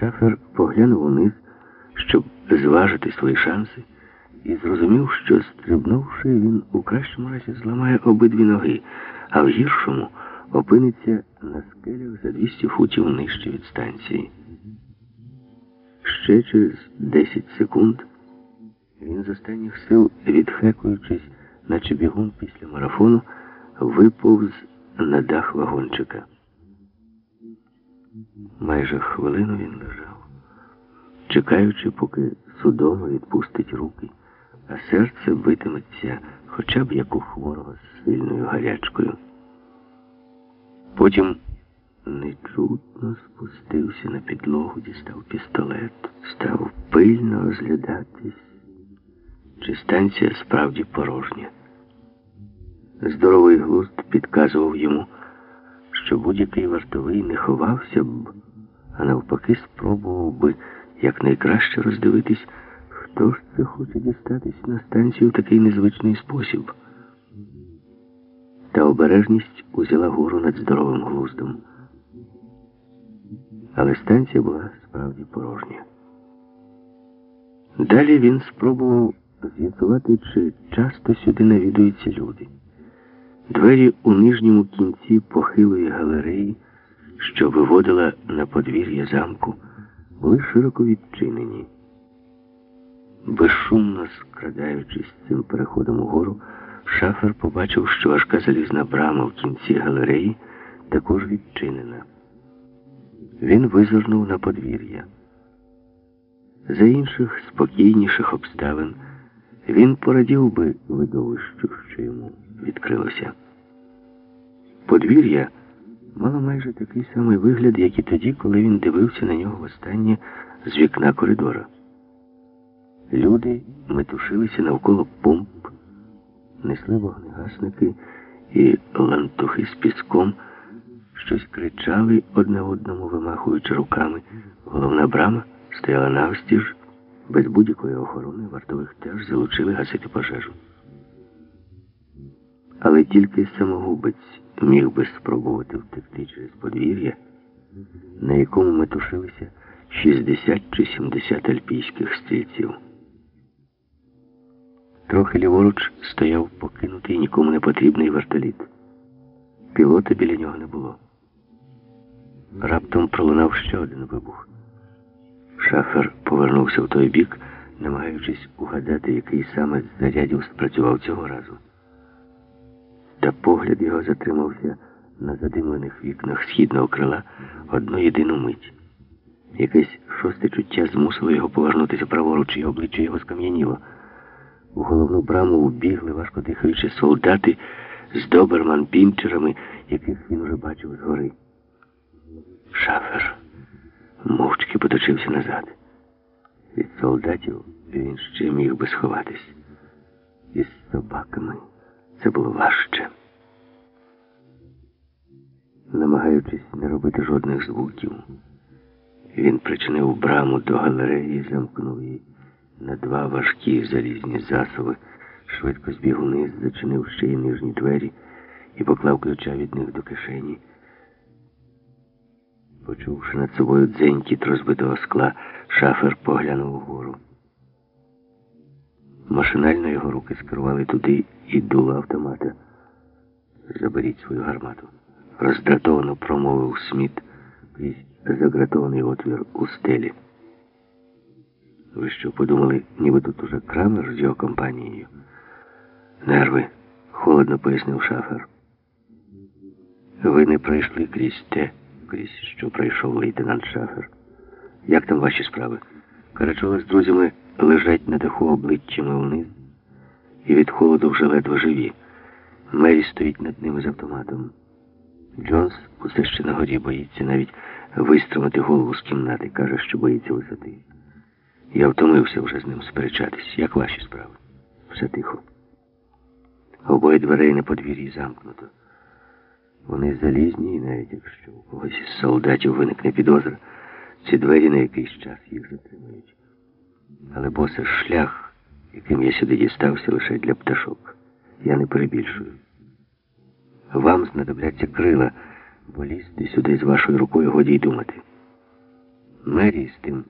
Шафер поглянув униз, щоб зважити свої шанси, і зрозумів, що стрибнувши, він у кращому разі зламає обидві ноги, а в гіршому опиниться на скелях за 200 футів нижче від станції. Ще через 10 секунд він з останніх сил, відхекуючись, наче бігун після марафону, виповз на дах вагончика. Майже хвилину він лежав, чекаючи, поки судомо відпустить руки, а серце битиметься хоча б як у хворого з сильною гарячкою. Потім нечутно спустився на підлогу, дістав пістолет, став пильно розглядатись, чи станція справді порожня. Здоровий глузд підказував йому, що будь-який вартовий не ховався б, а навпаки спробував би якнайкраще роздивитись, хто ж це хоче дістатись на станцію в такий незвичний спосіб. Та обережність узяла гору над здоровим глуздом. Але станція була справді порожня. Далі він спробував з'ясувати, чи часто сюди навідуються люди. Двері у нижньому кінці похилої галереї, що виводила на подвір'я замку, були широко відчинені. Безшумно скрадаючись цим переходом угору, шафер побачив, що важка залізна брама в кінці галереї також відчинена. Він визирнув на подвір'я. За інших спокійніших обставин він порадів би видовищу, що йому відкрилося. Подвір'я мало майже такий самий вигляд, як і тоді, коли він дивився на нього востаннє з вікна коридора. Люди метушилися навколо помп, несли вогнегасники і лантухи з піском, щось кричали одне одному, вимахуючи руками. Головна брама стояла навстіж, без будь-якої охорони вартових теж залучили гасити пожежу. Але тільки самогубець міг би спробувати втекти через подвір'я, на якому метушилися 60 чи 70 альпійських стрільців. Трохи ліворуч стояв покинутий нікому не потрібний вертоліт. Пілота біля нього не було. Раптом пролунав ще один вибух. Шафер повернувся в той бік, намагаючись угадати, який саме з зарядів спрацював цього разу. Та погляд його затримався на задимлених вікнах східного крила одну єдину мить. Якесь шосте чуття змусило його повернутися праворуч, і обличчя його скам'яніло. У головну браму убігли, важко дихаючи, солдати з доберман-пінчерами, яких він уже бачив згори. Шафер мовчки поточився назад. Від солдатів він ще міг би сховатись. Із собаками це було важче. Намагаючись не робити жодних звуків, він причинив браму до галереї і замкнув її на два важкі залізні засови, швидко збіг униз, зачинив ще й нижні двері і поклав ключа від них до кишені. Почувши над собою дзенькіт розбитого скла, шафер поглянув угору. Машинально його руки скерували туди і дуло автомата. Заберіть свою гармату. Роздратовано промовив Сміт крізь загратований отвір у стелі. Ви що подумали, ніби тут уже крамер з його компанією? Нерви, холодно пояснив шафер. Ви не пройшли крізь те, крізь що пройшов лейтенант Шафер. Як там ваші справи? Карачола з друзями лежать на даху обличчями вниз і від холоду вже ледве живі. Мері стоїть над ними з автоматом. Джонс усе ще на горі боїться навіть виструмити голову з кімнати, каже, що боїться висоти. Я втомився вже з ним сперечатись. Як ваші справи? Все тихо. Обоє дверей на подвір'ї замкнуто. Вони залізні, і навіть якщо у когось із солдатів виникне підозра, ці двері на якийсь час їх затримують. Але босе шлях, яким я сюди дістався, лише для пташок. Я не перебільшую. Вам знадобляться крила, бо лізти сюди з вашою рукою годі думати. Мері з тим